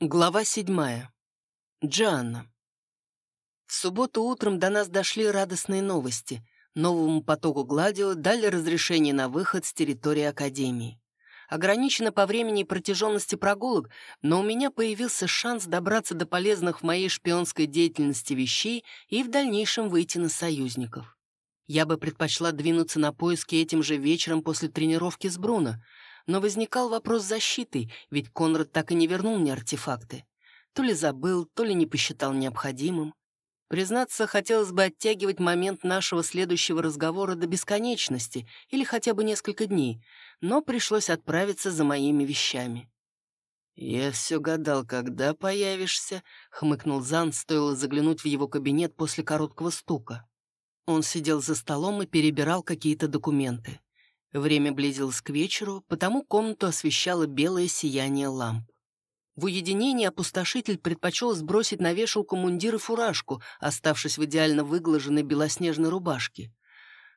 Глава седьмая. Джанна. В субботу утром до нас дошли радостные новости. Новому потоку Гладио дали разрешение на выход с территории Академии. Ограничено по времени и протяженности прогулок, но у меня появился шанс добраться до полезных в моей шпионской деятельности вещей и в дальнейшем выйти на союзников. Я бы предпочла двинуться на поиски этим же вечером после тренировки с Бруно, но возникал вопрос защиты, ведь Конрад так и не вернул мне артефакты. То ли забыл, то ли не посчитал необходимым. Признаться, хотелось бы оттягивать момент нашего следующего разговора до бесконечности или хотя бы несколько дней, но пришлось отправиться за моими вещами. «Я все гадал, когда появишься», — хмыкнул Зан, стоило заглянуть в его кабинет после короткого стука. Он сидел за столом и перебирал какие-то документы. Время близилось к вечеру, потому комнату освещало белое сияние ламп. В уединении опустошитель предпочел сбросить на вешалку мундир и фуражку, оставшись в идеально выглаженной белоснежной рубашке.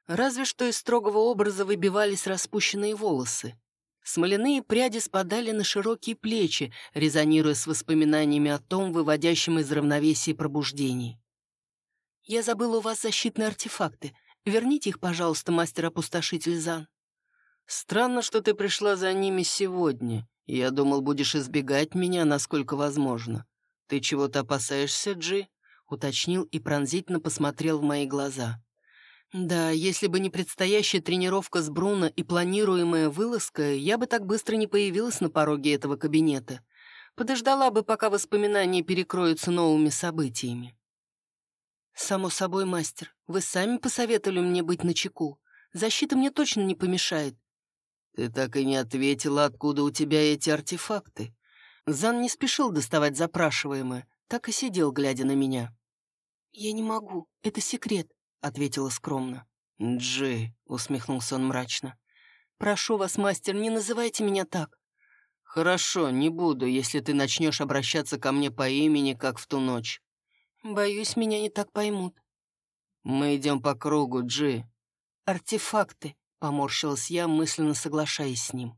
Разве что из строгого образа выбивались распущенные волосы. Смоляные пряди спадали на широкие плечи, резонируя с воспоминаниями о том, выводящем из равновесия пробуждении. «Я забыла у вас защитные артефакты. Верните их, пожалуйста, мастер-опустошитель Зан». «Странно, что ты пришла за ними сегодня. Я думал, будешь избегать меня, насколько возможно. Ты чего-то опасаешься, Джи?» — уточнил и пронзительно посмотрел в мои глаза. «Да, если бы не предстоящая тренировка с Бруно и планируемая вылазка, я бы так быстро не появилась на пороге этого кабинета. Подождала бы, пока воспоминания перекроются новыми событиями». «Само собой, мастер, вы сами посоветовали мне быть начеку. Защита мне точно не помешает. «Ты так и не ответила, откуда у тебя эти артефакты». Зан не спешил доставать запрашиваемое, так и сидел, глядя на меня. «Я не могу, это секрет», — ответила скромно. «Джи», — усмехнулся он мрачно. «Прошу вас, мастер, не называйте меня так». «Хорошо, не буду, если ты начнешь обращаться ко мне по имени, как в ту ночь». «Боюсь, меня не так поймут». «Мы идем по кругу, Джи». «Артефакты», Поморщилась я, мысленно соглашаясь с ним.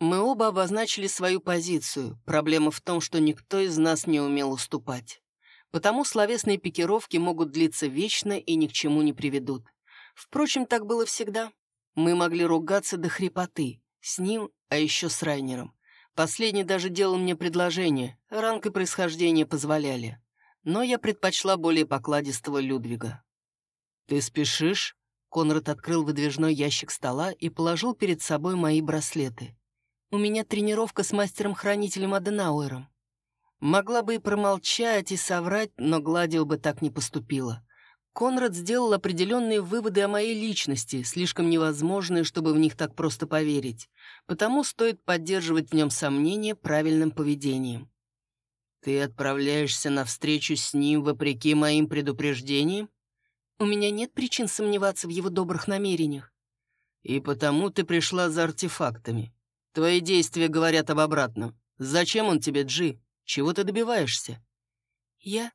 Мы оба обозначили свою позицию. Проблема в том, что никто из нас не умел уступать. Потому словесные пикировки могут длиться вечно и ни к чему не приведут. Впрочем, так было всегда. Мы могли ругаться до хрипоты. С ним, а еще с Райнером. Последний даже делал мне предложение, ранг и происхождение позволяли. Но я предпочла более покладистого Людвига. «Ты спешишь?» Конрад открыл выдвижной ящик стола и положил перед собой мои браслеты. «У меня тренировка с мастером-хранителем Аденауэром». Могла бы и промолчать, и соврать, но Гладио бы так не поступила. Конрад сделал определенные выводы о моей личности, слишком невозможные, чтобы в них так просто поверить. Потому стоит поддерживать в нем сомнения правильным поведением. «Ты отправляешься на встречу с ним вопреки моим предупреждениям?» У меня нет причин сомневаться в его добрых намерениях. И потому ты пришла за артефактами. Твои действия говорят об обратном. Зачем он тебе, Джи? Чего ты добиваешься? Я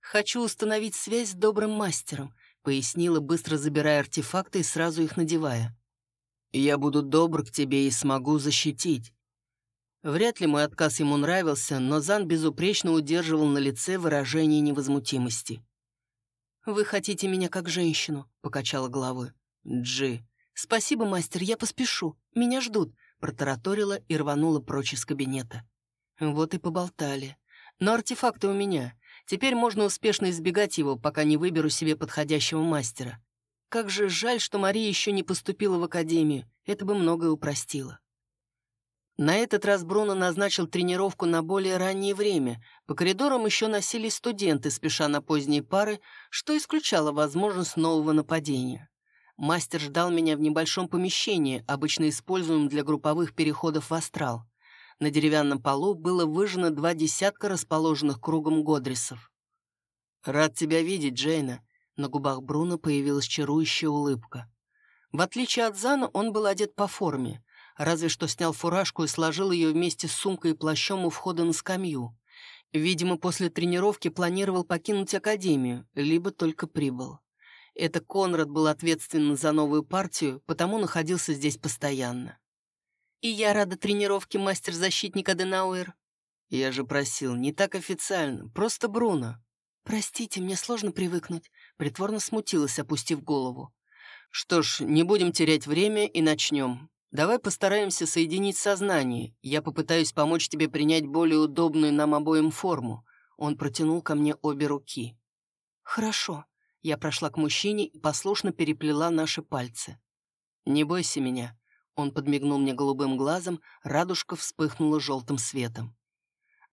хочу установить связь с добрым мастером, пояснила, быстро забирая артефакты и сразу их надевая. Я буду добр к тебе и смогу защитить. Вряд ли мой отказ ему нравился, но Зан безупречно удерживал на лице выражение невозмутимости. «Вы хотите меня как женщину», — покачала головой. «Джи». «Спасибо, мастер, я поспешу. Меня ждут», — протараторила и рванула прочь из кабинета. Вот и поболтали. Но артефакты у меня. Теперь можно успешно избегать его, пока не выберу себе подходящего мастера. Как же жаль, что Мария еще не поступила в академию. Это бы многое упростило. На этот раз Бруно назначил тренировку на более раннее время. По коридорам еще носились студенты, спеша на поздние пары, что исключало возможность нового нападения. Мастер ждал меня в небольшом помещении, обычно используемом для групповых переходов в астрал. На деревянном полу было выжжено два десятка расположенных кругом годрисов. «Рад тебя видеть, Джейна». На губах Бруно появилась чарующая улыбка. В отличие от Зана, он был одет по форме разве что снял фуражку и сложил ее вместе с сумкой и плащом у входа на скамью. Видимо, после тренировки планировал покинуть академию, либо только прибыл. Это Конрад был ответственен за новую партию, потому находился здесь постоянно. «И я рада тренировке, мастер-защитник Аденауэр». «Я же просил, не так официально, просто Бруно». «Простите, мне сложно привыкнуть», — притворно смутилась, опустив голову. «Что ж, не будем терять время и начнем. Давай постараемся соединить сознание. Я попытаюсь помочь тебе принять более удобную нам обоим форму». Он протянул ко мне обе руки. «Хорошо». Я прошла к мужчине и послушно переплела наши пальцы. «Не бойся меня». Он подмигнул мне голубым глазом, радужка вспыхнула желтым светом.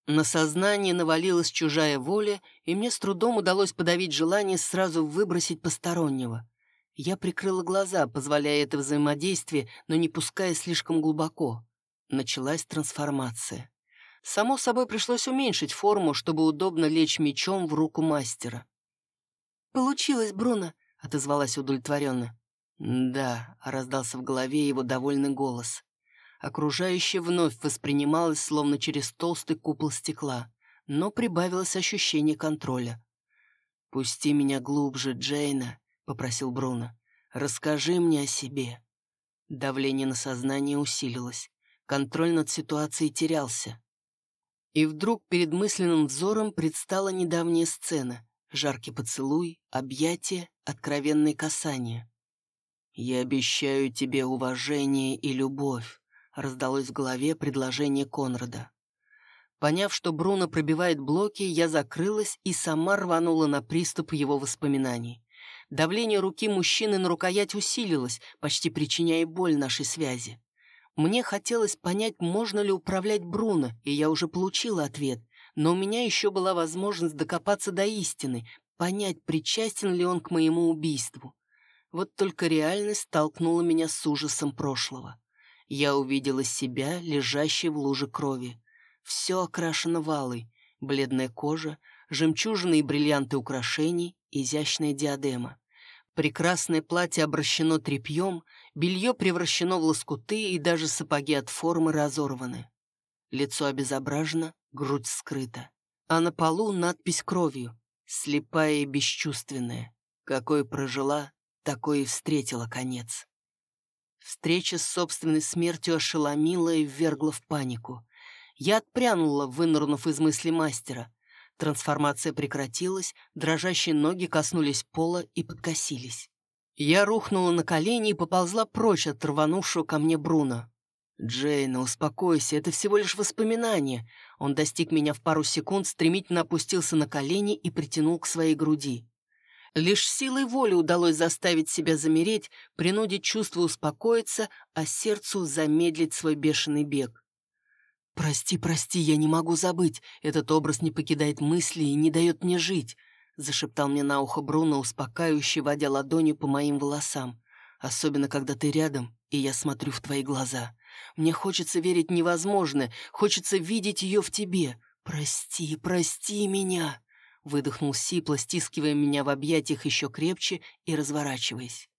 На сознание навалилась чужая воля, и мне с трудом удалось подавить желание сразу выбросить постороннего. Я прикрыла глаза, позволяя это взаимодействие, но не пуская слишком глубоко. Началась трансформация. Само собой пришлось уменьшить форму, чтобы удобно лечь мечом в руку мастера. «Получилось, Бруно», — отозвалась удовлетворенно. «Да», — раздался в голове его довольный голос. Окружающее вновь воспринималось словно через толстый купол стекла, но прибавилось ощущение контроля. «Пусти меня глубже, Джейна», — попросил Бруно. «Расскажи мне о себе». Давление на сознание усилилось. Контроль над ситуацией терялся. И вдруг перед мысленным взором предстала недавняя сцена. Жаркий поцелуй, объятия, откровенные касания. «Я обещаю тебе уважение и любовь», раздалось в голове предложение Конрада. Поняв, что Бруно пробивает блоки, я закрылась и сама рванула на приступ его воспоминаний. Давление руки мужчины на рукоять усилилось, почти причиняя боль нашей связи. Мне хотелось понять, можно ли управлять Бруно, и я уже получила ответ, но у меня еще была возможность докопаться до истины, понять, причастен ли он к моему убийству. Вот только реальность столкнула меня с ужасом прошлого я увидела себя, лежащей в луже крови. Все окрашено валой, бледная кожа, жемчужины и бриллианты украшений, изящная диадема. Прекрасное платье обращено тряпьем, белье превращено в лоскуты и даже сапоги от формы разорваны. Лицо обезображено, грудь скрыта. А на полу надпись кровью, слепая и бесчувственная. Какой прожила, такой и встретила конец. Встреча с собственной смертью ошеломила и ввергла в панику. Я отпрянула, вынырнув из мысли мастера. Трансформация прекратилась, дрожащие ноги коснулись пола и подкосились. Я рухнула на колени и поползла прочь от рванувшего ко мне Бруно. «Джейна, успокойся, это всего лишь воспоминание». Он достиг меня в пару секунд, стремительно опустился на колени и притянул к своей груди. Лишь силой воли удалось заставить себя замереть, принудить чувство успокоиться, а сердцу замедлить свой бешеный бег. «Прости, прости, я не могу забыть. Этот образ не покидает мысли и не дает мне жить», — зашептал мне на ухо Бруно, успокаивающе водя ладонью по моим волосам. «Особенно, когда ты рядом, и я смотрю в твои глаза. Мне хочется верить невозможное, хочется видеть ее в тебе. Прости, прости меня!» выдохнул сипло, стискивая меня в объятиях еще крепче и разворачиваясь.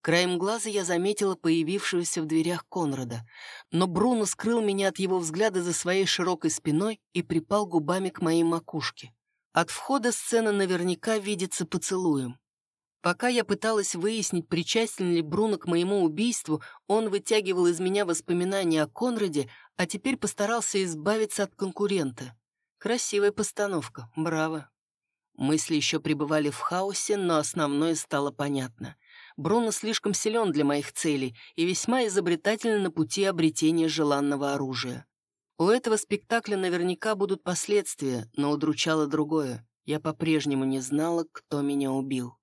Краем глаза я заметила появившегося в дверях Конрада, но Бруно скрыл меня от его взгляда за своей широкой спиной и припал губами к моей макушке. От входа сцена наверняка видится поцелуем. Пока я пыталась выяснить, причастен ли Бруно к моему убийству, он вытягивал из меня воспоминания о Конраде, а теперь постарался избавиться от конкурента. Красивая постановка, браво. Мысли еще пребывали в хаосе, но основное стало понятно. Бруно слишком силен для моих целей и весьма изобретателен на пути обретения желанного оружия. У этого спектакля наверняка будут последствия, но удручало другое. Я по-прежнему не знала, кто меня убил.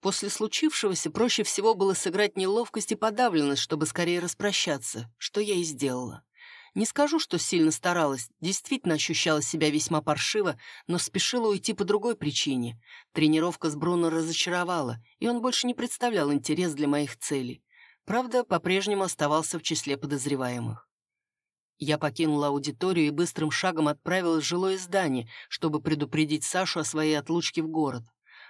После случившегося проще всего было сыграть неловкость и подавленность, чтобы скорее распрощаться, что я и сделала. Не скажу, что сильно старалась, действительно ощущала себя весьма паршиво, но спешила уйти по другой причине. Тренировка с Бруно разочаровала, и он больше не представлял интерес для моих целей. Правда, по-прежнему оставался в числе подозреваемых. Я покинула аудиторию и быстрым шагом отправилась в жилое здание, чтобы предупредить Сашу о своей отлучке в город.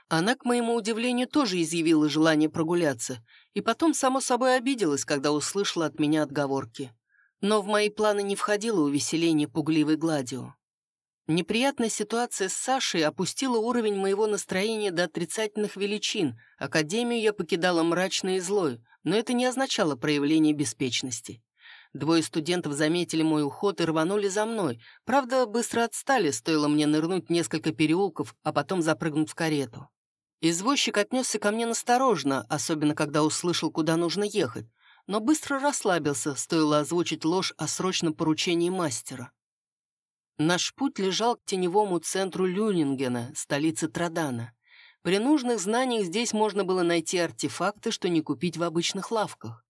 Она, к моему удивлению, тоже изъявила желание прогуляться, и потом, само собой, обиделась, когда услышала от меня отговорки. Но в мои планы не входило увеселение пугливой гладио. Неприятная ситуация с Сашей опустила уровень моего настроения до отрицательных величин. Академию я покидала мрачной и злой, но это не означало проявление беспечности. Двое студентов заметили мой уход и рванули за мной. Правда, быстро отстали, стоило мне нырнуть несколько переулков, а потом запрыгнуть в карету. Извозчик отнесся ко мне насторожно, особенно когда услышал, куда нужно ехать, но быстро расслабился, стоило озвучить ложь о срочном поручении мастера. Наш путь лежал к теневому центру Люнингена, столице Традана. При нужных знаниях здесь можно было найти артефакты, что не купить в обычных лавках.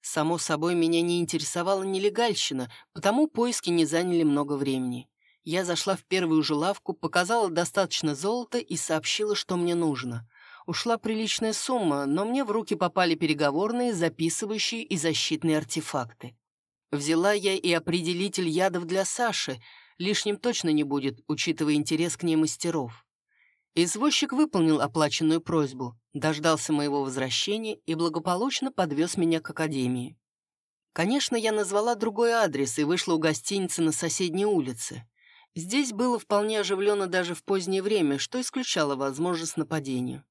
Само собой, меня не интересовала нелегальщина, потому поиски не заняли много времени. Я зашла в первую же лавку, показала достаточно золота и сообщила, что мне нужно. Ушла приличная сумма, но мне в руки попали переговорные, записывающие и защитные артефакты. Взяла я и определитель ядов для Саши, лишним точно не будет, учитывая интерес к ней мастеров. Извозчик выполнил оплаченную просьбу, дождался моего возвращения и благополучно подвез меня к академии. Конечно, я назвала другой адрес и вышла у гостиницы на соседней улице. Здесь было вполне оживленно даже в позднее время, что исключало возможность нападения.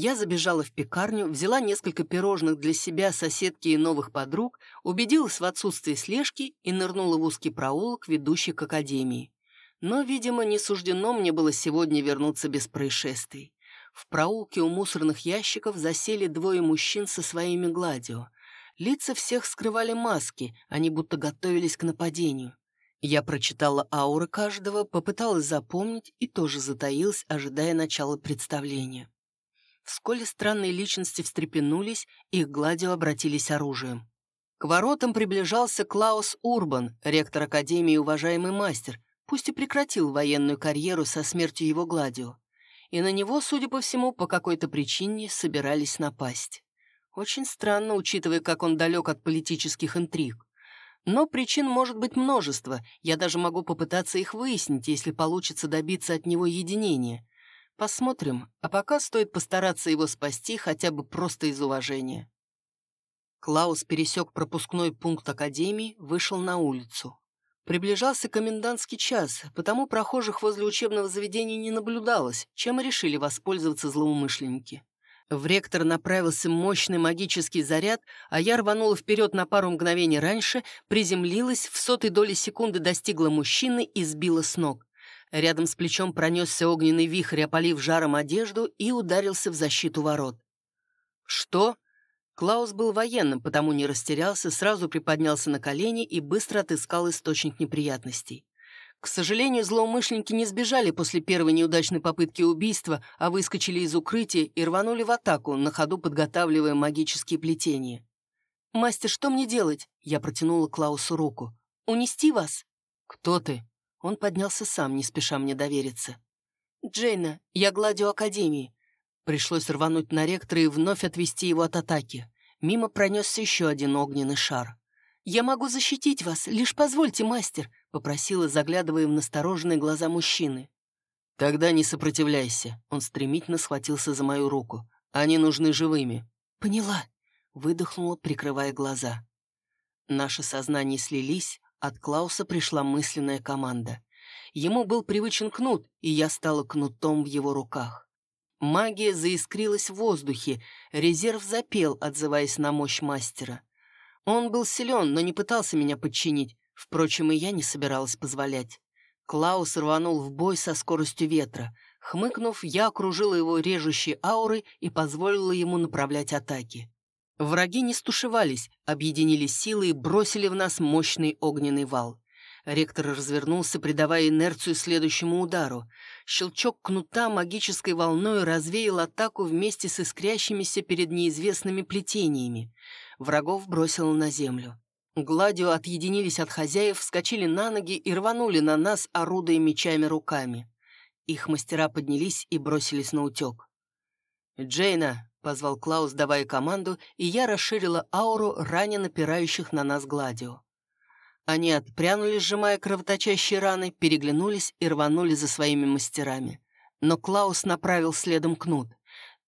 Я забежала в пекарню, взяла несколько пирожных для себя, соседки и новых подруг, убедилась в отсутствии слежки и нырнула в узкий проулок, ведущий к академии. Но, видимо, не суждено мне было сегодня вернуться без происшествий. В проулке у мусорных ящиков засели двое мужчин со своими гладио. Лица всех скрывали маски, они будто готовились к нападению. Я прочитала ауры каждого, попыталась запомнить и тоже затаилась, ожидая начала представления. Вскоре странные личности встрепенулись, их гладио обратились оружием. К воротам приближался Клаус Урбан, ректор Академии и уважаемый мастер, пусть и прекратил военную карьеру со смертью его гладио. И на него, судя по всему, по какой-то причине собирались напасть. Очень странно, учитывая, как он далек от политических интриг. Но причин может быть множество, я даже могу попытаться их выяснить, если получится добиться от него единения. Посмотрим, а пока стоит постараться его спасти хотя бы просто из уважения. Клаус пересек пропускной пункт Академии, вышел на улицу. Приближался комендантский час, потому прохожих возле учебного заведения не наблюдалось, чем и решили воспользоваться злоумышленники. В ректор направился мощный магический заряд, а я рванула вперед на пару мгновений раньше, приземлилась, в сотой доли секунды достигла мужчины и сбила с ног. Рядом с плечом пронесся огненный вихрь, опалив жаром одежду и ударился в защиту ворот. «Что?» Клаус был военным, потому не растерялся, сразу приподнялся на колени и быстро отыскал источник неприятностей. К сожалению, злоумышленники не сбежали после первой неудачной попытки убийства, а выскочили из укрытия и рванули в атаку, на ходу подготавливая магические плетения. «Мастер, что мне делать?» Я протянула Клаусу руку. «Унести вас?» «Кто ты?» Он поднялся сам, не спеша мне довериться. «Джейна, я гладю Академии». Пришлось рвануть на ректора и вновь отвести его от атаки. Мимо пронесся еще один огненный шар. «Я могу защитить вас, лишь позвольте, мастер», — попросила, заглядывая в настороженные глаза мужчины. «Тогда не сопротивляйся», — он стремительно схватился за мою руку. «Они нужны живыми». «Поняла», — выдохнула, прикрывая глаза. Наши сознания слились, от Клауса пришла мысленная команда. Ему был привычен кнут, и я стала кнутом в его руках. Магия заискрилась в воздухе, резерв запел, отзываясь на мощь мастера. Он был силен, но не пытался меня подчинить, впрочем, и я не собиралась позволять. Клаус рванул в бой со скоростью ветра. Хмыкнув, я окружила его режущей аурой и позволила ему направлять атаки. Враги не стушевались, объединили силы и бросили в нас мощный огненный вал. Ректор развернулся, придавая инерцию следующему удару. Щелчок кнута магической волной развеял атаку вместе с искрящимися перед неизвестными плетениями. Врагов бросило на землю. Гладио отъединились от хозяев, вскочили на ноги и рванули на нас, орудуя мечами руками. Их мастера поднялись и бросились на утек. «Джейна, — позвал Клаус, давая команду, и я расширила ауру ранее напирающих на нас гладио. Они отпрянули, сжимая кровоточащие раны, переглянулись и рванули за своими мастерами. Но Клаус направил следом кнут.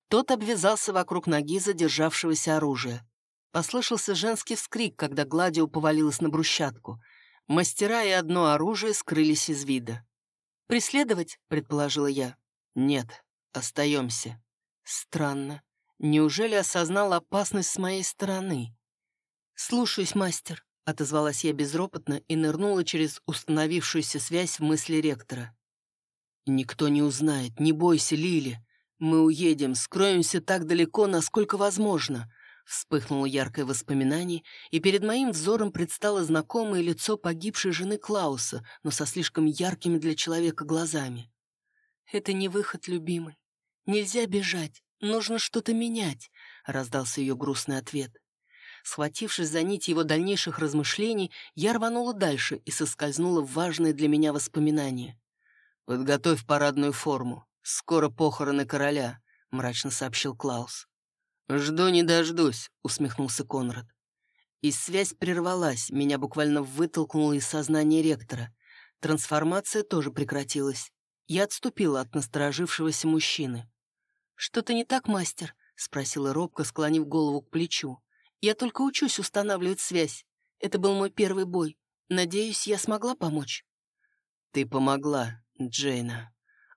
Тот обвязался вокруг ноги задержавшегося оружия. Послышался женский вскрик, когда Гладио повалилась на брусчатку. Мастера и одно оружие скрылись из вида. «Преследовать?» — предположила я. «Нет, остаемся». Странно. Неужели осознал опасность с моей стороны? «Слушаюсь, мастер», — отозвалась я безропотно и нырнула через установившуюся связь в мысли ректора. «Никто не узнает, не бойся, Лили. Мы уедем, скроемся так далеко, насколько возможно», Вспыхнуло яркое воспоминание, и перед моим взором предстало знакомое лицо погибшей жены Клауса, но со слишком яркими для человека глазами. «Это не выход, любимый. Нельзя бежать. Нужно что-то менять», — раздался ее грустный ответ. Схватившись за нить его дальнейших размышлений, я рванула дальше и соскользнула в важное для меня воспоминание. «Подготовь парадную форму. Скоро похороны короля», — мрачно сообщил Клаус. «Жду не дождусь», — усмехнулся Конрад. И связь прервалась, меня буквально вытолкнуло из сознания ректора. Трансформация тоже прекратилась. Я отступила от насторожившегося мужчины. «Что-то не так, мастер?» — спросила робко, склонив голову к плечу. «Я только учусь устанавливать связь. Это был мой первый бой. Надеюсь, я смогла помочь?» «Ты помогла, Джейна»,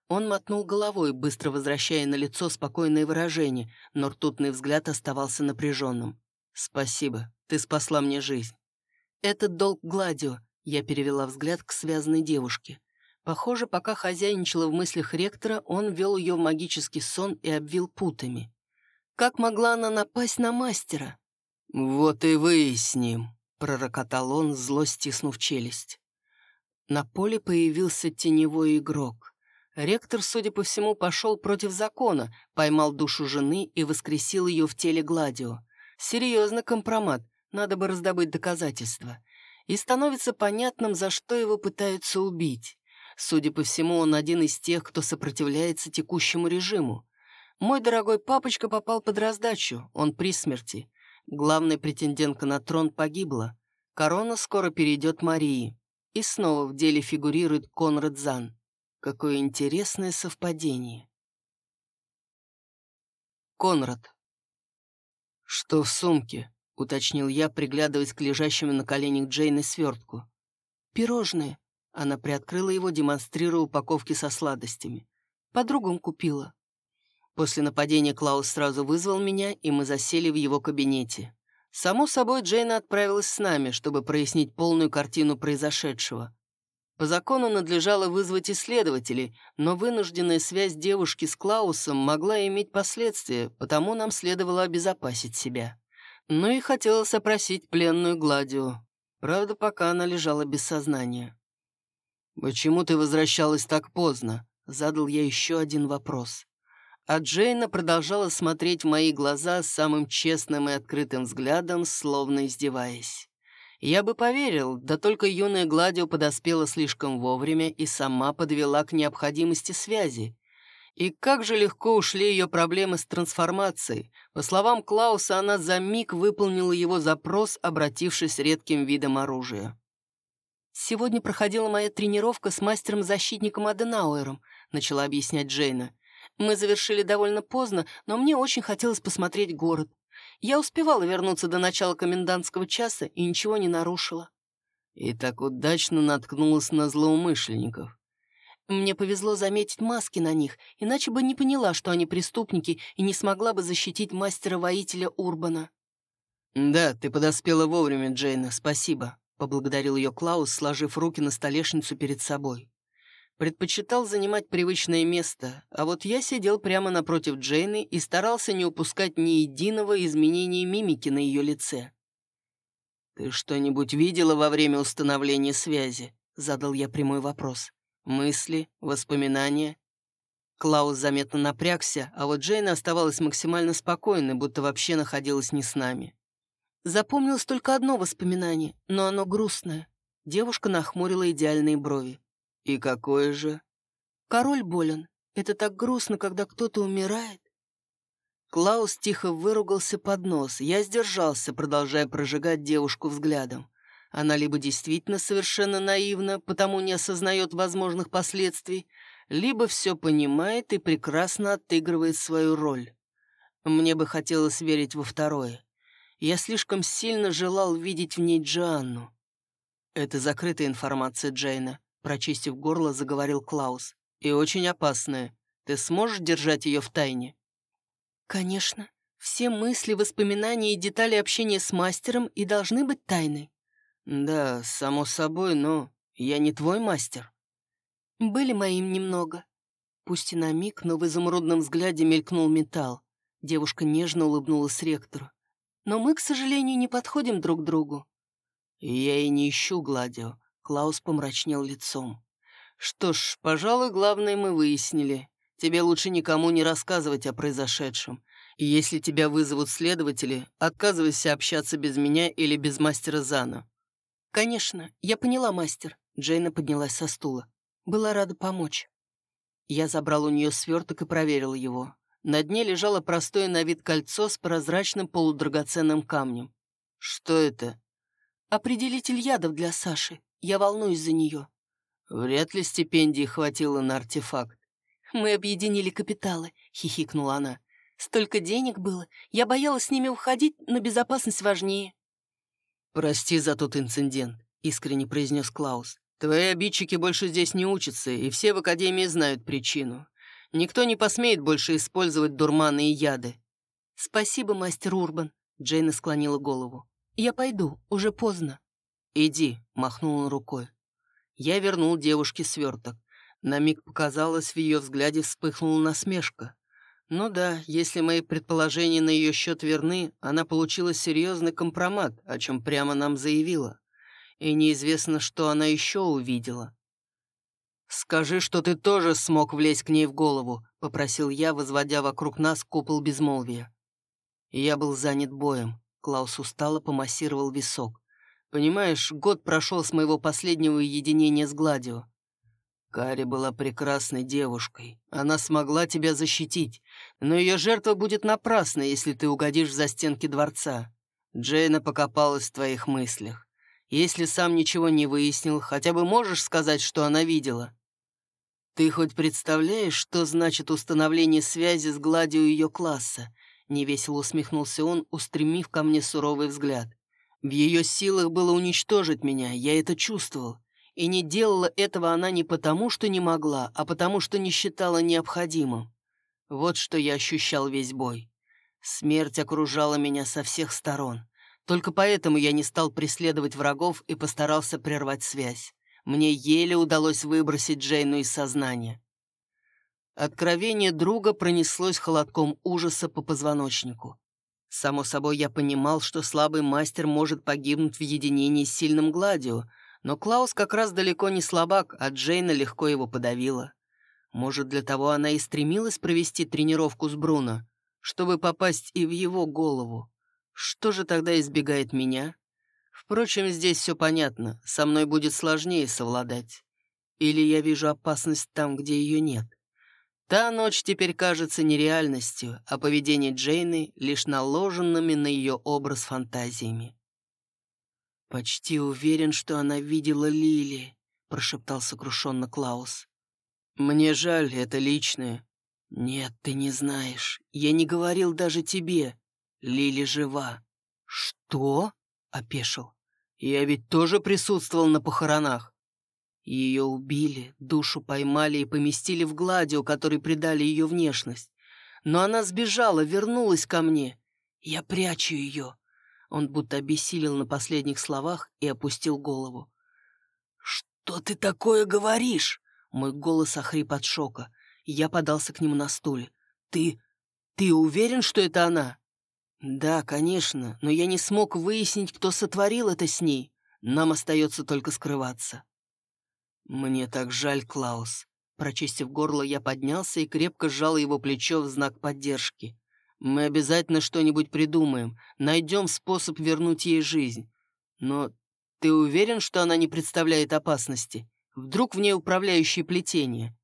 он мотнул головой, быстро возвращая на лицо спокойное выражение, но ртутный взгляд оставался напряженным. «Спасибо, ты спасла мне жизнь». «Это долг Гладио», — я перевела взгляд к связанной девушке. Похоже, пока хозяйничала в мыслях ректора, он вел ее в магический сон и обвил путами. Как могла она напасть на мастера? «Вот и выясним», — пророкотал он, зло стиснув челюсть. На поле появился теневой игрок. Ректор, судя по всему, пошел против закона, поймал душу жены и воскресил ее в теле Гладио. Серьезно компромат, надо бы раздобыть доказательства. И становится понятным, за что его пытаются убить. Судя по всему, он один из тех, кто сопротивляется текущему режиму. Мой дорогой папочка попал под раздачу, он при смерти. Главная претендентка на трон погибла. Корона скоро перейдет Марии. И снова в деле фигурирует Конрад Зан. Какое интересное совпадение. Конрад. «Что в сумке?» — уточнил я, приглядываясь к лежащему на коленях Джейны свертку. «Пирожные». Она приоткрыла его, демонстрируя упаковки со сладостями. «Подругам купила». После нападения Клаус сразу вызвал меня, и мы засели в его кабинете. Само собой, Джейна отправилась с нами, чтобы прояснить полную картину произошедшего. По закону надлежало вызвать исследователей, но вынужденная связь девушки с Клаусом могла иметь последствия, потому нам следовало обезопасить себя. Ну и хотелось опросить пленную Гладио. Правда, пока она лежала без сознания. «Почему ты возвращалась так поздно?» — задал я еще один вопрос. А Джейна продолжала смотреть в мои глаза с самым честным и открытым взглядом, словно издеваясь. Я бы поверил, да только юная Гладио подоспела слишком вовремя и сама подвела к необходимости связи. И как же легко ушли ее проблемы с трансформацией. По словам Клауса, она за миг выполнила его запрос, обратившись редким видом оружия. «Сегодня проходила моя тренировка с мастером-защитником Аденауэром», начала объяснять Джейна. «Мы завершили довольно поздно, но мне очень хотелось посмотреть город. Я успевала вернуться до начала комендантского часа и ничего не нарушила. И так удачно наткнулась на злоумышленников. Мне повезло заметить маски на них, иначе бы не поняла, что они преступники, и не смогла бы защитить мастера-воителя Урбана. «Да, ты подоспела вовремя, Джейна, спасибо», — поблагодарил ее Клаус, сложив руки на столешницу перед собой. Предпочитал занимать привычное место, а вот я сидел прямо напротив Джейны и старался не упускать ни единого изменения мимики на ее лице. «Ты что-нибудь видела во время установления связи?» — задал я прямой вопрос. «Мысли? Воспоминания?» Клаус заметно напрягся, а вот Джейна оставалась максимально спокойной, будто вообще находилась не с нами. Запомнилось только одно воспоминание, но оно грустное. Девушка нахмурила идеальные брови. «И какое же?» «Король болен. Это так грустно, когда кто-то умирает». Клаус тихо выругался под нос. Я сдержался, продолжая прожигать девушку взглядом. Она либо действительно совершенно наивна, потому не осознает возможных последствий, либо все понимает и прекрасно отыгрывает свою роль. Мне бы хотелось верить во второе. Я слишком сильно желал видеть в ней Джоанну. Это закрытая информация Джейна. Прочистив горло, заговорил Клаус. «И очень опасная. Ты сможешь держать ее в тайне?» «Конечно. Все мысли, воспоминания и детали общения с мастером и должны быть тайной. «Да, само собой, но я не твой мастер». «Были моим немного». Пусть и на миг, но в изумрудном взгляде мелькнул металл. Девушка нежно улыбнулась ректору. «Но мы, к сожалению, не подходим друг другу». «Я и не ищу Гладио», — Клаус помрачнел лицом. «Что ж, пожалуй, главное мы выяснили. Тебе лучше никому не рассказывать о произошедшем. И если тебя вызовут следователи, отказывайся общаться без меня или без мастера Зана». «Конечно, я поняла, мастер». Джейна поднялась со стула. «Была рада помочь». Я забрал у нее сверток и проверил его. На дне лежало простое на вид кольцо с прозрачным полудрагоценным камнем. «Что это?» «Определитель ядов для Саши. Я волнуюсь за нее». Вряд ли стипендии хватило на артефакт. «Мы объединили капиталы», — хихикнула она. «Столько денег было. Я боялась с ними уходить, но безопасность важнее». «Прости за тот инцидент», — искренне произнес Клаус. «Твои обидчики больше здесь не учатся, и все в Академии знают причину. Никто не посмеет больше использовать дурманы и яды». «Спасибо, мастер Урбан», — Джейна склонила голову. «Я пойду, уже поздно». «Иди», — махнул он рукой. Я вернул девушке сверток. На миг показалось, в ее взгляде вспыхнула насмешка. Ну да, если мои предположения на ее счет верны, она получила серьезный компромат, о чем прямо нам заявила. И неизвестно, что она еще увидела. «Скажи, что ты тоже смог влезть к ней в голову», — попросил я, возводя вокруг нас купол безмолвия. Я был занят боем. Клаус устало помассировал висок. Понимаешь, год прошел с моего последнего единения с Гладио. Кари была прекрасной девушкой. Она смогла тебя защитить, но ее жертва будет напрасной, если ты угодишь в застенки дворца. Джейна покопалась в твоих мыслях. Если сам ничего не выяснил, хотя бы можешь сказать, что она видела? Ты хоть представляешь, что значит установление связи с гладью ее класса? Невесело усмехнулся он, устремив ко мне суровый взгляд. В ее силах было уничтожить меня, я это чувствовал. И не делала этого она не потому, что не могла, а потому, что не считала необходимым. Вот что я ощущал весь бой. Смерть окружала меня со всех сторон. Только поэтому я не стал преследовать врагов и постарался прервать связь. Мне еле удалось выбросить Джейну из сознания. Откровение друга пронеслось холодком ужаса по позвоночнику. Само собой, я понимал, что слабый мастер может погибнуть в единении с сильным Гладио, но Клаус как раз далеко не слабак, а Джейна легко его подавила. Может, для того она и стремилась провести тренировку с Бруно, чтобы попасть и в его голову. Что же тогда избегает меня? Впрочем, здесь все понятно, со мной будет сложнее совладать. Или я вижу опасность там, где ее нет. Та ночь теперь кажется нереальностью, а поведение Джейны — лишь наложенными на ее образ фантазиями. «Почти уверен, что она видела Лили», — прошептал сокрушенно Клаус. «Мне жаль, это личное». «Нет, ты не знаешь. Я не говорил даже тебе. Лили жива». «Что?» — опешил. «Я ведь тоже присутствовал на похоронах». Ее убили, душу поймали и поместили в гладио, который придали ее внешность. Но она сбежала, вернулась ко мне. Я прячу ее. Он будто обессилел на последних словах и опустил голову. «Что ты такое говоришь?» Мой голос охрип от шока. Я подался к нему на стуле. «Ты... ты уверен, что это она?» «Да, конечно, но я не смог выяснить, кто сотворил это с ней. Нам остается только скрываться». «Мне так жаль, Клаус». Прочистив горло, я поднялся и крепко сжал его плечо в знак поддержки. «Мы обязательно что-нибудь придумаем, найдем способ вернуть ей жизнь. Но ты уверен, что она не представляет опасности? Вдруг в ней управляющее плетение?»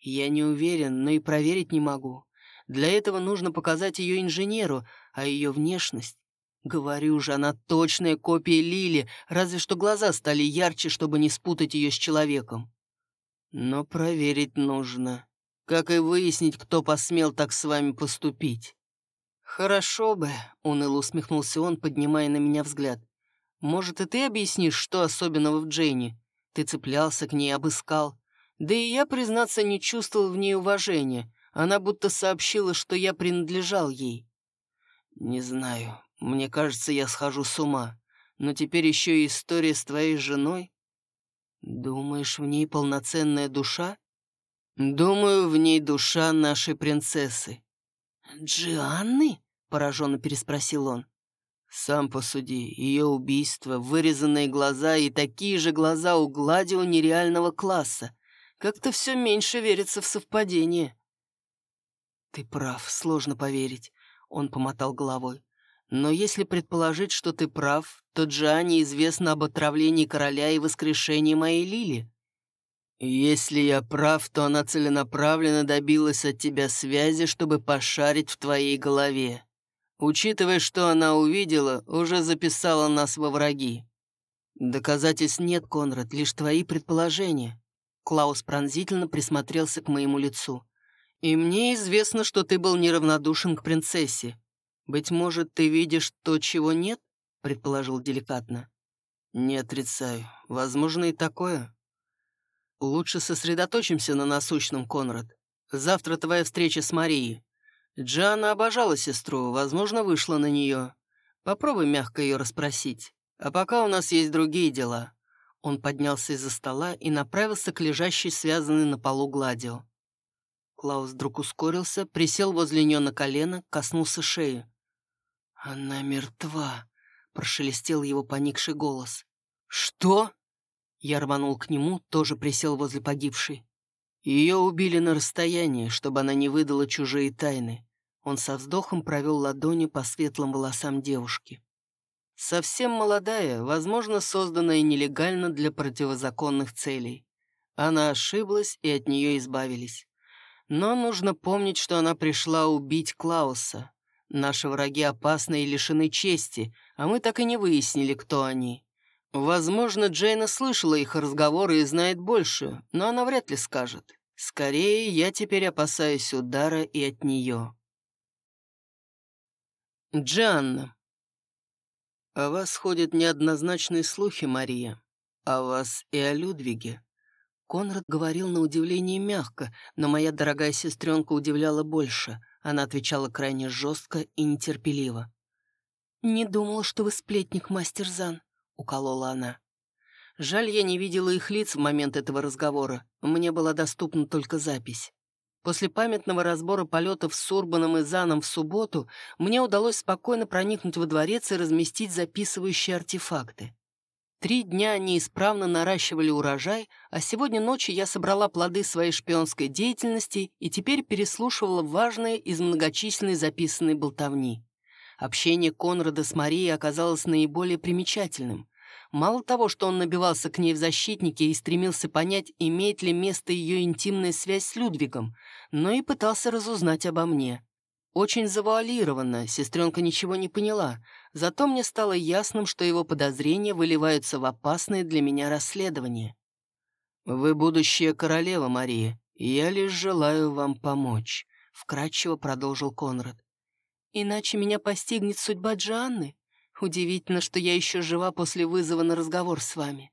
«Я не уверен, но и проверить не могу. Для этого нужно показать ее инженеру, а ее внешность Говорю же, она точная копия Лили, разве что глаза стали ярче, чтобы не спутать ее с человеком. Но проверить нужно. Как и выяснить, кто посмел так с вами поступить. «Хорошо бы», — уныло усмехнулся он, поднимая на меня взгляд. «Может, и ты объяснишь, что особенного в Джейне? Ты цеплялся к ней, обыскал. Да и я, признаться, не чувствовал в ней уважения. Она будто сообщила, что я принадлежал ей». «Не знаю. Мне кажется, я схожу с ума. но теперь еще и история с твоей женой. Думаешь, в ней полноценная душа? Думаю, в ней душа нашей принцессы. «Джианны?» — пораженно переспросил он. «Сам посуди, ее убийство, вырезанные глаза и такие же глаза у Гладио нереального класса. Как-то все меньше верится в совпадение». «Ты прав, сложно поверить», — он помотал головой. «Но если предположить, что ты прав, то Джиане известно об отравлении короля и воскрешении моей Лили. Если я прав, то она целенаправленно добилась от тебя связи, чтобы пошарить в твоей голове. Учитывая, что она увидела, уже записала нас во враги. Доказательств нет, Конрад, лишь твои предположения. Клаус пронзительно присмотрелся к моему лицу. И мне известно, что ты был неравнодушен к принцессе. Быть может, ты видишь то, чего нет? Предположил деликатно. Не отрицаю. Возможно и такое. Лучше сосредоточимся на насущном, Конрад. Завтра твоя встреча с Марией. Джана обожала сестру, возможно, вышла на нее. Попробуй мягко ее расспросить. А пока у нас есть другие дела». Он поднялся из-за стола и направился к лежащей, связанной на полу Гладио. Клаус вдруг ускорился, присел возле нее на колено, коснулся шеи. «Она мертва», — прошелестел его поникший голос. «Что?» Я рванул к нему, тоже присел возле погибшей. Ее убили на расстоянии, чтобы она не выдала чужие тайны. Он со вздохом провел ладони по светлым волосам девушки. Совсем молодая, возможно, созданная нелегально для противозаконных целей. Она ошиблась, и от нее избавились. Но нужно помнить, что она пришла убить Клауса. Наши враги опасны и лишены чести, а мы так и не выяснили, кто они. Возможно, Джейна слышала их разговоры и знает больше, но она вряд ли скажет. Скорее, я теперь опасаюсь удара и от нее. Джанна. О вас ходят неоднозначные слухи, Мария. О вас и о Людвиге. Конрад говорил на удивление мягко, но моя дорогая сестренка удивляла больше. Она отвечала крайне жестко и нетерпеливо. «Не думала, что вы сплетник, мастер Зан. — уколола она. Жаль, я не видела их лиц в момент этого разговора. Мне была доступна только запись. После памятного разбора полетов с Урбаном и Заном в субботу мне удалось спокойно проникнуть во дворец и разместить записывающие артефакты. Три дня они исправно наращивали урожай, а сегодня ночью я собрала плоды своей шпионской деятельности и теперь переслушивала важные из многочисленной записанной болтовни. Общение Конрада с Марией оказалось наиболее примечательным. Мало того, что он набивался к ней в защитнике и стремился понять, имеет ли место ее интимная связь с Людвигом, но и пытался разузнать обо мне. Очень завуалированно, сестренка ничего не поняла, зато мне стало ясным, что его подозрения выливаются в опасное для меня расследование. «Вы будущая королева, Мария, и я лишь желаю вам помочь», — вкратчиво продолжил Конрад. Иначе меня постигнет судьба Джанны. Удивительно, что я еще жива после вызова на разговор с вами.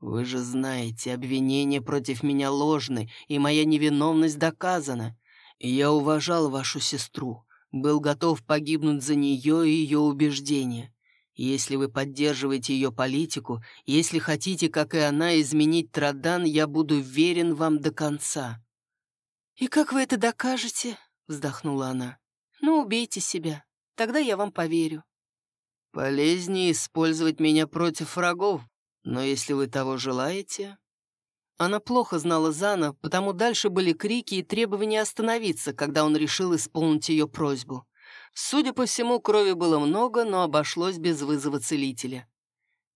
Вы же знаете, обвинения против меня ложны, и моя невиновность доказана. Я уважал вашу сестру, был готов погибнуть за нее и ее убеждения. Если вы поддерживаете ее политику, если хотите, как и она, изменить Традан, я буду верен вам до конца». «И как вы это докажете?» — вздохнула она. «Ну, убейте себя. Тогда я вам поверю». «Полезнее использовать меня против врагов, но если вы того желаете...» Она плохо знала Зана, потому дальше были крики и требования остановиться, когда он решил исполнить ее просьбу. Судя по всему, крови было много, но обошлось без вызова целителя.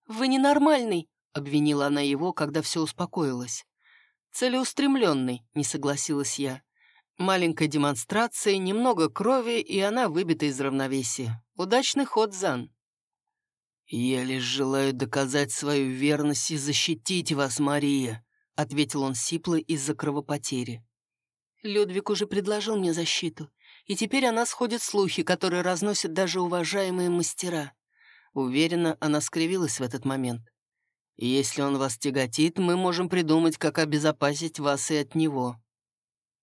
«Вы ненормальный», — обвинила она его, когда все успокоилось. «Целеустремленный», — не согласилась я. Маленькая демонстрация, немного крови, и она выбита из равновесия. Удачный ход, Зан. «Я лишь желаю доказать свою верность и защитить вас, Мария», — ответил он сипло из-за кровопотери. «Людвиг уже предложил мне защиту, и теперь она сходит слухи, которые разносят даже уважаемые мастера». Уверена, она скривилась в этот момент. «Если он вас тяготит, мы можем придумать, как обезопасить вас и от него».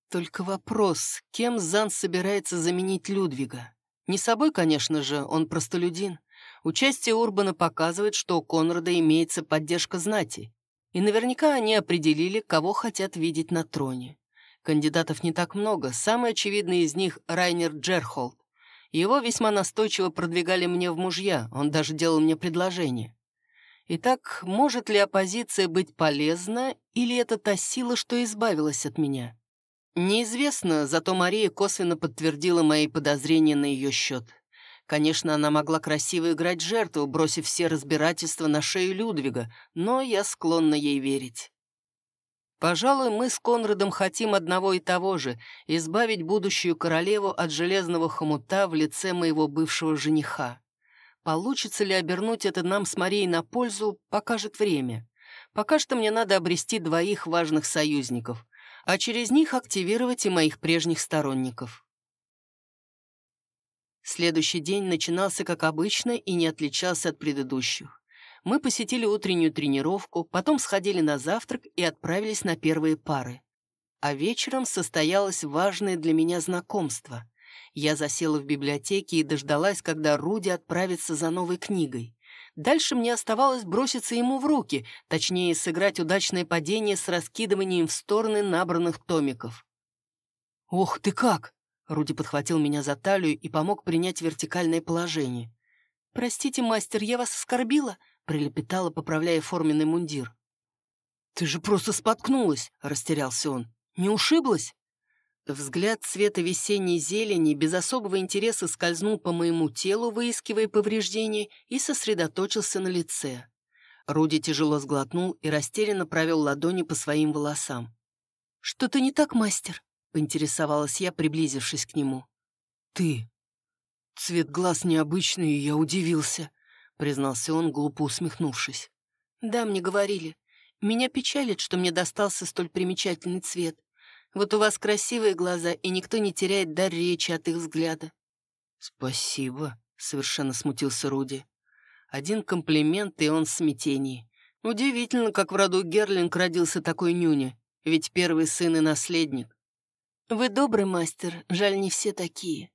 Только вопрос, кем Зан собирается заменить Людвига? Не собой, конечно же, он простолюдин. Участие Урбана показывает, что у Конрада имеется поддержка знати, и наверняка они определили, кого хотят видеть на троне. Кандидатов не так много, самый очевидный из них — Райнер Джерхолд. Его весьма настойчиво продвигали мне в мужья, он даже делал мне предложение. Итак, может ли оппозиция быть полезна, или это та сила, что избавилась от меня? Неизвестно, зато Мария косвенно подтвердила мои подозрения на ее счет. Конечно, она могла красиво играть жертву, бросив все разбирательства на шею Людвига, но я склонна ей верить. Пожалуй, мы с Конрадом хотим одного и того же — избавить будущую королеву от железного хомута в лице моего бывшего жениха. Получится ли обернуть это нам с Марией на пользу, покажет время. Пока что мне надо обрести двоих важных союзников, а через них активировать и моих прежних сторонников. Следующий день начинался как обычно и не отличался от предыдущих. Мы посетили утреннюю тренировку, потом сходили на завтрак и отправились на первые пары. А вечером состоялось важное для меня знакомство. Я засела в библиотеке и дождалась, когда Руди отправится за новой книгой. Дальше мне оставалось броситься ему в руки, точнее, сыграть удачное падение с раскидыванием в стороны набранных томиков. «Ох, ты как!» Руди подхватил меня за талию и помог принять вертикальное положение. «Простите, мастер, я вас оскорбила?» — прилепетала, поправляя форменный мундир. «Ты же просто споткнулась!» — растерялся он. «Не ушиблась?» Взгляд цвета весенней зелени без особого интереса скользнул по моему телу, выискивая повреждения, и сосредоточился на лице. Руди тяжело сглотнул и растерянно провел ладони по своим волосам. «Что-то не так, мастер?» — поинтересовалась я, приблизившись к нему. «Ты. Цвет глаз необычный, и я удивился», — признался он, глупо усмехнувшись. «Да, мне говорили. Меня печалит, что мне достался столь примечательный цвет. Вот у вас красивые глаза, и никто не теряет дар речи от их взгляда». «Спасибо», — совершенно смутился Руди. Один комплимент, и он в смятении. Удивительно, как в роду Герлинг родился такой нюня, ведь первый сын и наследник. «Вы добрый мастер, жаль, не все такие.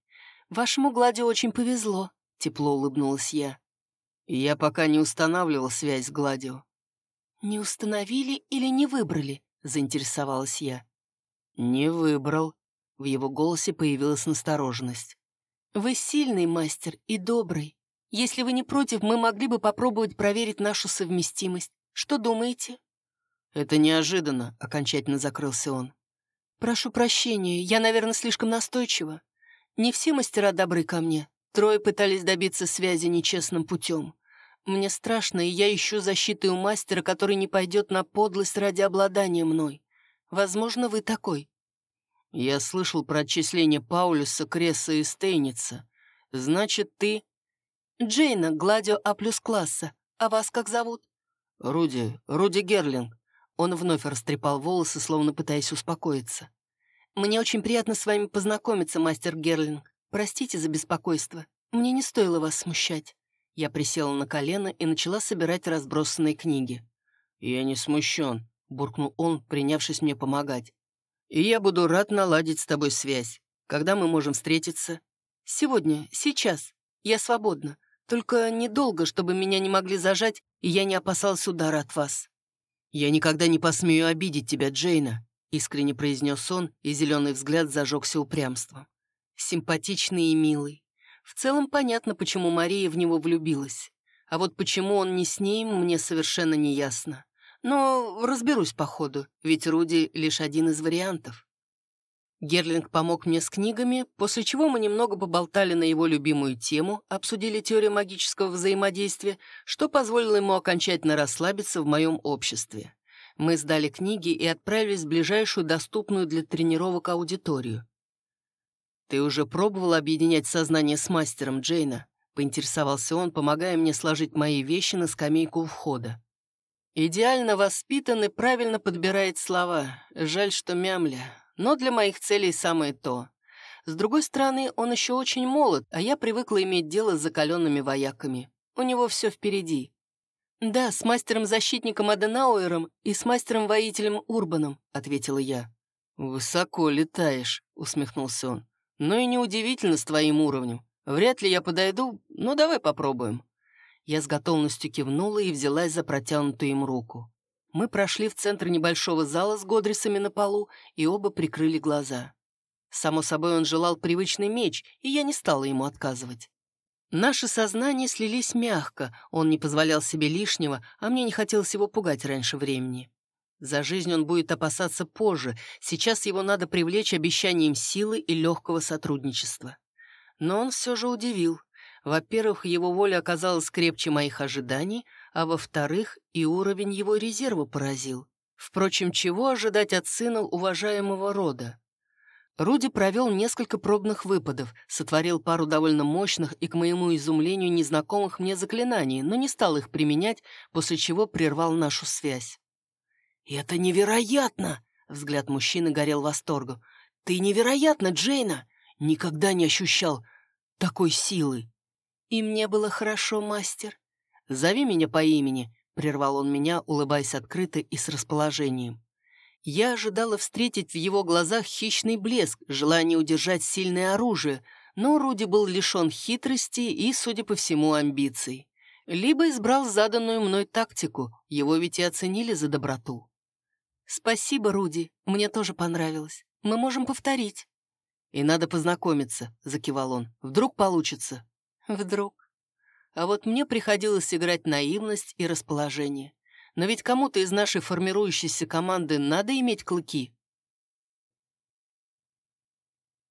Вашему Гладе очень повезло», — тепло улыбнулась я. «Я пока не устанавливал связь с Гладио». «Не установили или не выбрали?» — заинтересовалась я. «Не выбрал». В его голосе появилась настороженность. «Вы сильный мастер и добрый. Если вы не против, мы могли бы попробовать проверить нашу совместимость. Что думаете?» «Это неожиданно», — окончательно закрылся он. «Прошу прощения, я, наверное, слишком настойчива. Не все мастера добры ко мне. Трое пытались добиться связи нечестным путем. Мне страшно, и я ищу защиты у мастера, который не пойдет на подлость ради обладания мной. Возможно, вы такой». «Я слышал про отчисление Паулюса, Кресса и Стейница. Значит, ты...» «Джейна, Гладио А плюс класса. А вас как зовут?» «Руди, Руди Герлинг». Он вновь растрепал волосы, словно пытаясь успокоиться. «Мне очень приятно с вами познакомиться, мастер Герлинг. Простите за беспокойство. Мне не стоило вас смущать». Я присела на колено и начала собирать разбросанные книги. «Я не смущен», — буркнул он, принявшись мне помогать. «И я буду рад наладить с тобой связь. Когда мы можем встретиться?» «Сегодня, сейчас. Я свободна. Только недолго, чтобы меня не могли зажать, и я не опасался удара от вас». «Я никогда не посмею обидеть тебя, Джейна», — искренне произнес он, и зеленый взгляд зажегся упрямством. Симпатичный и милый. В целом понятно, почему Мария в него влюбилась. А вот почему он не с ней, мне совершенно не ясно. Но разберусь по ходу, ведь Руди — лишь один из вариантов. Герлинг помог мне с книгами, после чего мы немного поболтали на его любимую тему, обсудили теорию магического взаимодействия, что позволило ему окончательно расслабиться в моем обществе. Мы сдали книги и отправились в ближайшую доступную для тренировок аудиторию. «Ты уже пробовал объединять сознание с мастером, Джейна?» — поинтересовался он, помогая мне сложить мои вещи на скамейку у входа. Идеально воспитан и правильно подбирает слова. Жаль, что мямля. Но для моих целей самое то. С другой стороны, он еще очень молод, а я привыкла иметь дело с закаленными вояками. У него все впереди. «Да, с мастером-защитником Аденауэром и с мастером-воителем Урбаном», — ответила я. «Высоко летаешь», — усмехнулся он. «Ну и неудивительно с твоим уровнем. Вряд ли я подойду, но давай попробуем». Я с готовностью кивнула и взялась за протянутую им руку. Мы прошли в центр небольшого зала с годрисами на полу и оба прикрыли глаза. Само собой, он желал привычный меч, и я не стала ему отказывать. Наши сознания слились мягко, он не позволял себе лишнего, а мне не хотелось его пугать раньше времени. За жизнь он будет опасаться позже, сейчас его надо привлечь обещанием силы и легкого сотрудничества. Но он все же удивил. Во-первых, его воля оказалась крепче моих ожиданий, а во-вторых, и уровень его резерва поразил. Впрочем, чего ожидать от сына уважаемого рода? Руди провел несколько пробных выпадов, сотворил пару довольно мощных и, к моему изумлению, незнакомых мне заклинаний, но не стал их применять, после чего прервал нашу связь. «Это невероятно!» — взгляд мужчины горел восторгом. «Ты невероятно, Джейна! Никогда не ощущал такой силы!» «И мне было хорошо, мастер». «Зови меня по имени», — прервал он меня, улыбаясь открыто и с расположением. Я ожидала встретить в его глазах хищный блеск, желание удержать сильное оружие, но Руди был лишен хитрости и, судя по всему, амбиций. Либо избрал заданную мной тактику, его ведь и оценили за доброту. «Спасибо, Руди, мне тоже понравилось. Мы можем повторить». «И надо познакомиться», — закивал он. «Вдруг получится». Вдруг. А вот мне приходилось играть наивность и расположение. Но ведь кому-то из нашей формирующейся команды надо иметь клыки.